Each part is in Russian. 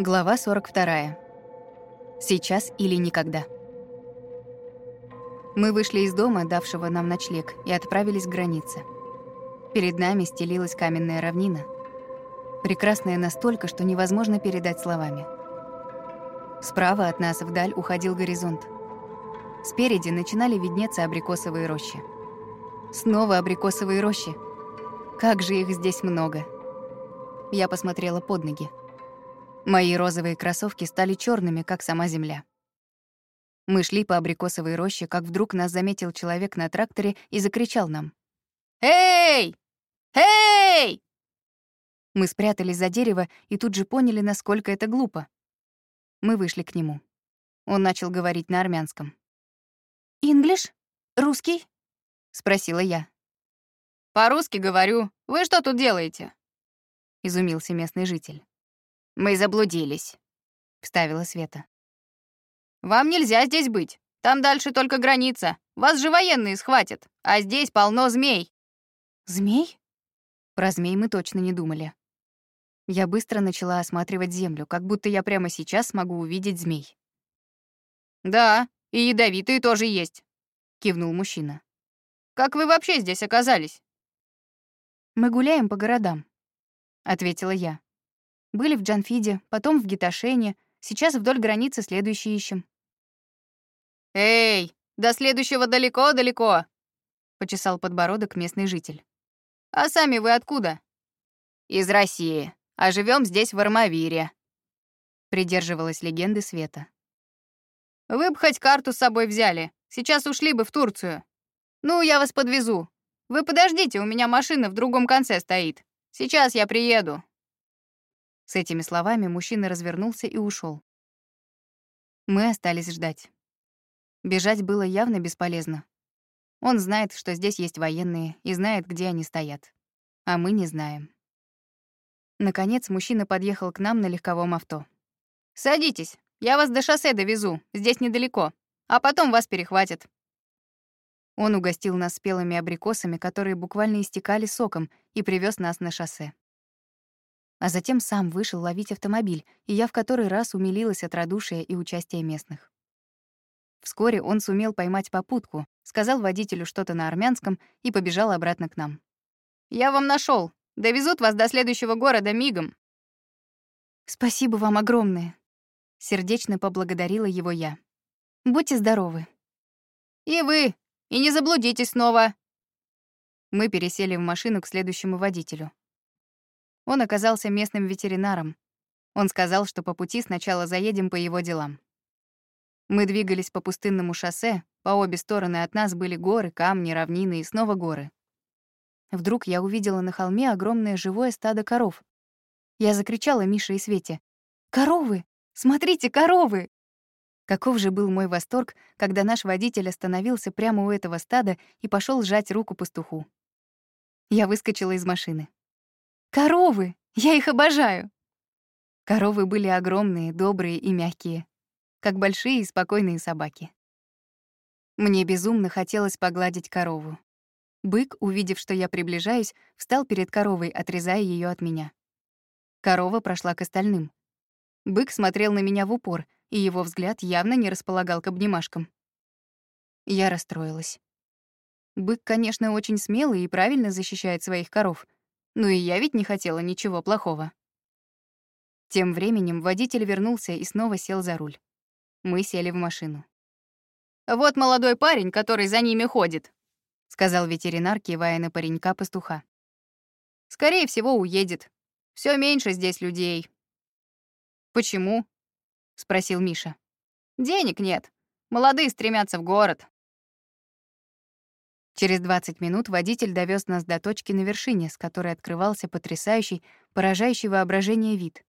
Глава 42. Сейчас или никогда. Мы вышли из дома, давшего нам ночлег, и отправились к границе. Перед нами стелилась каменная равнина. Прекрасная настолько, что невозможно передать словами. Справа от нас вдаль уходил горизонт. Спереди начинали виднеться абрикосовые рощи. Снова абрикосовые рощи. Как же их здесь много. Я посмотрела под ноги. Мои розовые кроссовки стали черными, как сама земля. Мы шли по абрикосовой роще, как вдруг нас заметил человек на тракторе и закричал нам. «Эй! Эй!» Мы спрятались за дерево и тут же поняли, насколько это глупо. Мы вышли к нему. Он начал говорить на армянском. «Инглиш? Русский?» — спросила я. «По-русски говорю. Вы что тут делаете?» — изумился местный житель. «Мы заблудились», — вставила Света. «Вам нельзя здесь быть. Там дальше только граница. Вас же военные схватят, а здесь полно змей». «Змей?» Про змей мы точно не думали. Я быстро начала осматривать землю, как будто я прямо сейчас смогу увидеть змей. «Да, и ядовитые тоже есть», — кивнул мужчина. «Как вы вообще здесь оказались?» «Мы гуляем по городам», — ответила я. Были в Джанфиде, потом в Гиташене, сейчас вдоль границы следующий ищем. «Эй, до следующего далеко-далеко!» — почесал подбородок местный житель. «А сами вы откуда?» «Из России, а живем здесь в Армавире», — придерживалась легенды Света. «Вы бы хоть карту с собой взяли, сейчас ушли бы в Турцию. Ну, я вас подвезу. Вы подождите, у меня машина в другом конце стоит. Сейчас я приеду». С этими словами мужчина развернулся и ушел. Мы остались ждать. Бежать было явно бесполезно. Он знает, что здесь есть военные, и знает, где они стоят. А мы не знаем. Наконец, мужчина подъехал к нам на легковом авто. «Садитесь, я вас до шоссе довезу, здесь недалеко, а потом вас перехватят». Он угостил нас спелыми абрикосами, которые буквально истекали соком, и привез нас на шоссе а затем сам вышел ловить автомобиль, и я в который раз умилилась от радушия и участия местных. Вскоре он сумел поймать попутку, сказал водителю что-то на армянском и побежал обратно к нам. «Я вам нашел. Довезут вас до следующего города мигом». «Спасибо вам огромное», — сердечно поблагодарила его я. «Будьте здоровы». «И вы. И не заблудитесь снова». Мы пересели в машину к следующему водителю. Он оказался местным ветеринаром. Он сказал, что по пути сначала заедем по его делам. Мы двигались по пустынному шоссе, по обе стороны от нас были горы, камни, равнины и снова горы. Вдруг я увидела на холме огромное живое стадо коров. Я закричала Мише и Свете. «Коровы! Смотрите, коровы!» Каков же был мой восторг, когда наш водитель остановился прямо у этого стада и пошел сжать руку пастуху. Я выскочила из машины. Коровы! Я их обожаю!» Коровы были огромные, добрые и мягкие, как большие и спокойные собаки. Мне безумно хотелось погладить корову. Бык, увидев, что я приближаюсь, встал перед коровой, отрезая ее от меня. Корова прошла к остальным. Бык смотрел на меня в упор, и его взгляд явно не располагал к обнимашкам. Я расстроилась. Бык, конечно, очень смелый и правильно защищает своих коров — ну и я ведь не хотела ничего плохого. Тем временем водитель вернулся и снова сел за руль. Мы сели в машину. «Вот молодой парень, который за ними ходит», — сказал ветеринар, кивая на паренька-пастуха. «Скорее всего, уедет. Все меньше здесь людей». «Почему?» — спросил Миша. «Денег нет. Молодые стремятся в город». Через 20 минут водитель довез нас до точки на вершине, с которой открывался потрясающий, поражающий воображение вид.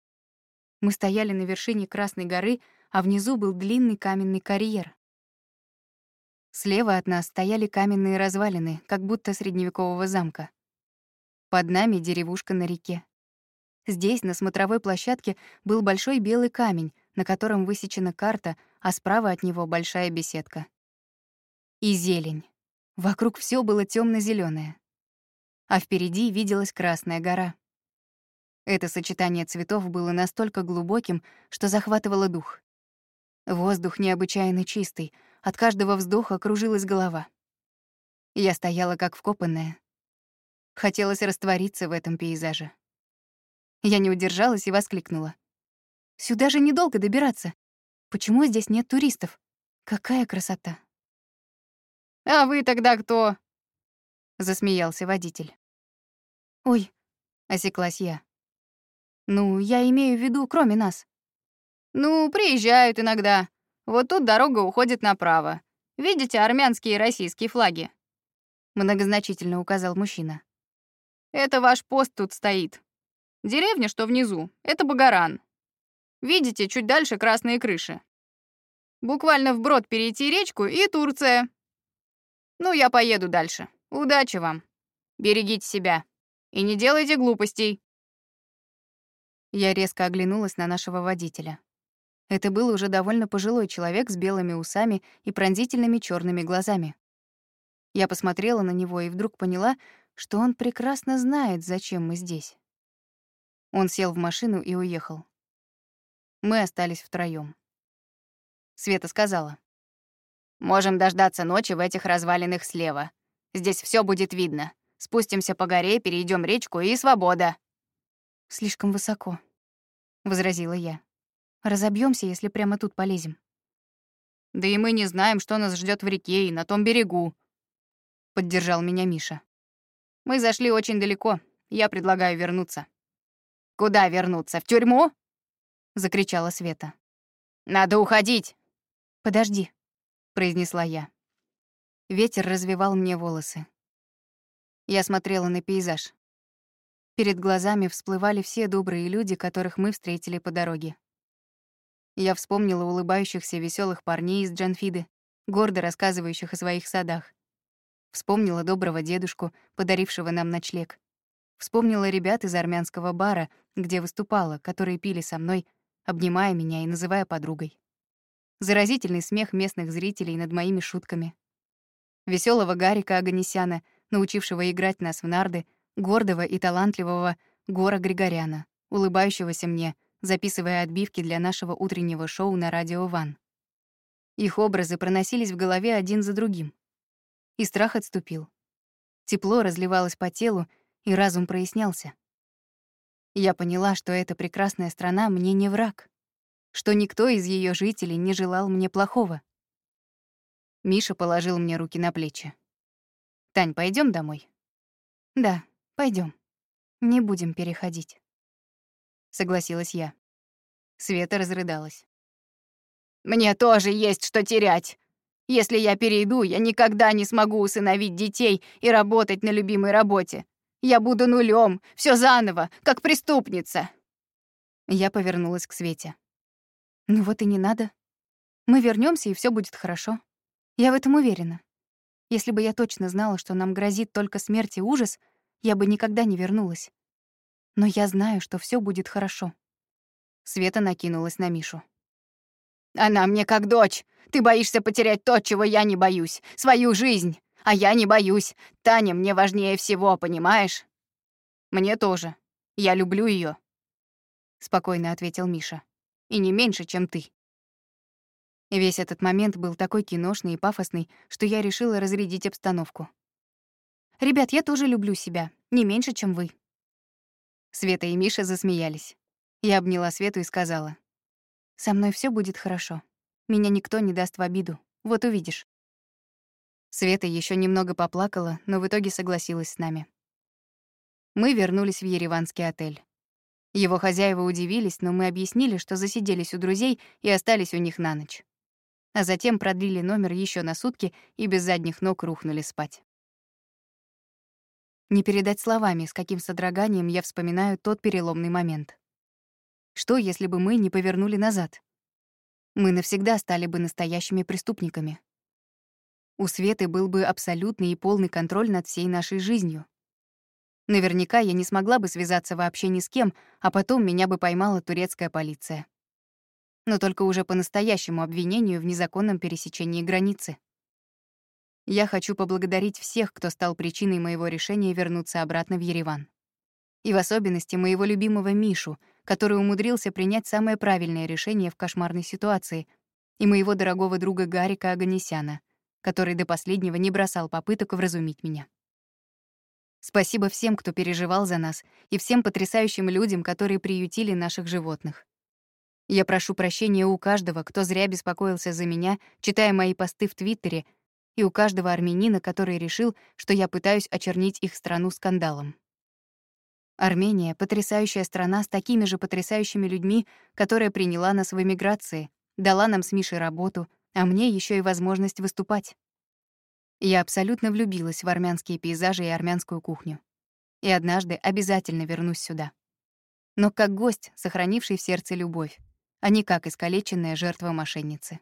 Мы стояли на вершине Красной горы, а внизу был длинный каменный карьер. Слева от нас стояли каменные развалины, как будто средневекового замка. Под нами деревушка на реке. Здесь, на смотровой площадке, был большой белый камень, на котором высечена карта, а справа от него большая беседка. И зелень. Вокруг все было темно зеленое а впереди виделась Красная гора. Это сочетание цветов было настолько глубоким, что захватывало дух. Воздух необычайно чистый, от каждого вздоха кружилась голова. Я стояла как вкопанная. Хотелось раствориться в этом пейзаже. Я не удержалась и воскликнула. «Сюда же недолго добираться. Почему здесь нет туристов? Какая красота!» «А вы тогда кто?» — засмеялся водитель. «Ой», — осеклась я. «Ну, я имею в виду, кроме нас». «Ну, приезжают иногда. Вот тут дорога уходит направо. Видите армянские и российские флаги?» Многозначительно указал мужчина. «Это ваш пост тут стоит. Деревня, что внизу, это Багаран. Видите, чуть дальше красные крыши. Буквально вброд перейти речку и Турция. Ну, я поеду дальше. Удачи вам. Берегите себя. И не делайте глупостей. Я резко оглянулась на нашего водителя. Это был уже довольно пожилой человек с белыми усами и пронзительными черными глазами. Я посмотрела на него и вдруг поняла, что он прекрасно знает, зачем мы здесь. Он сел в машину и уехал. Мы остались втроём. Света сказала. «Можем дождаться ночи в этих развалинах слева. Здесь все будет видно. Спустимся по горе, перейдем речку и свобода». «Слишком высоко», — возразила я. Разобьемся, если прямо тут полезем». «Да и мы не знаем, что нас ждет в реке и на том берегу», — поддержал меня Миша. «Мы зашли очень далеко. Я предлагаю вернуться». «Куда вернуться? В тюрьму?» — закричала Света. «Надо уходить!» «Подожди», — произнесла я. Ветер развивал мне волосы. Я смотрела на пейзаж. Перед глазами всплывали все добрые люди, которых мы встретили по дороге. Я вспомнила улыбающихся веселых парней из Джанфиды, гордо рассказывающих о своих садах. Вспомнила доброго дедушку, подарившего нам ночлег. Вспомнила ребят из армянского бара, где выступала, которые пили со мной, обнимая меня и называя подругой. Заразительный смех местных зрителей над моими шутками. Веселого Гарика Аганесяна, научившего играть нас в нарды — гордого и талантливого Гора Григоряна, улыбающегося мне, записывая отбивки для нашего утреннего шоу на радио Ван. Их образы проносились в голове один за другим. И страх отступил. Тепло разливалось по телу, и разум прояснялся. Я поняла, что эта прекрасная страна мне не враг, что никто из ее жителей не желал мне плохого. Миша положил мне руки на плечи. «Тань, пойдем домой?» «Да», Пойдем, Не будем переходить. Согласилась я. Света разрыдалась. Мне тоже есть что терять. Если я перейду, я никогда не смогу усыновить детей и работать на любимой работе. Я буду нулем, все заново, как преступница. Я повернулась к Свете. Ну вот и не надо. Мы вернемся и все будет хорошо. Я в этом уверена. Если бы я точно знала, что нам грозит только смерть и ужас, я бы никогда не вернулась. Но я знаю, что все будет хорошо. Света накинулась на Мишу. «Она мне как дочь. Ты боишься потерять то, чего я не боюсь. Свою жизнь. А я не боюсь. Таня мне важнее всего, понимаешь?» «Мне тоже. Я люблю ее, спокойно ответил Миша. «И не меньше, чем ты». Весь этот момент был такой киношный и пафосный, что я решила разрядить обстановку. Ребят, я тоже люблю себя, не меньше, чем вы». Света и Миша засмеялись. Я обняла Свету и сказала. «Со мной все будет хорошо. Меня никто не даст в обиду. Вот увидишь». Света еще немного поплакала, но в итоге согласилась с нами. Мы вернулись в ереванский отель. Его хозяева удивились, но мы объяснили, что засиделись у друзей и остались у них на ночь. А затем продлили номер еще на сутки и без задних ног рухнули спать. Не передать словами, с каким содроганием я вспоминаю тот переломный момент. Что, если бы мы не повернули назад? Мы навсегда стали бы настоящими преступниками. У Светы был бы абсолютный и полный контроль над всей нашей жизнью. Наверняка я не смогла бы связаться вообще ни с кем, а потом меня бы поймала турецкая полиция. Но только уже по настоящему обвинению в незаконном пересечении границы. Я хочу поблагодарить всех, кто стал причиной моего решения вернуться обратно в Ереван. И в особенности моего любимого Мишу, который умудрился принять самое правильное решение в кошмарной ситуации, и моего дорогого друга Гарика Аганесяна, который до последнего не бросал попыток вразумить меня. Спасибо всем, кто переживал за нас, и всем потрясающим людям, которые приютили наших животных. Я прошу прощения у каждого, кто зря беспокоился за меня, читая мои посты в Твиттере, и у каждого армянина, который решил, что я пытаюсь очернить их страну скандалом. Армения — потрясающая страна с такими же потрясающими людьми, которая приняла нас в эмиграции, дала нам с Мишей работу, а мне еще и возможность выступать. Я абсолютно влюбилась в армянские пейзажи и армянскую кухню. И однажды обязательно вернусь сюда. Но как гость, сохранивший в сердце любовь, а не как искалеченная жертва мошенницы.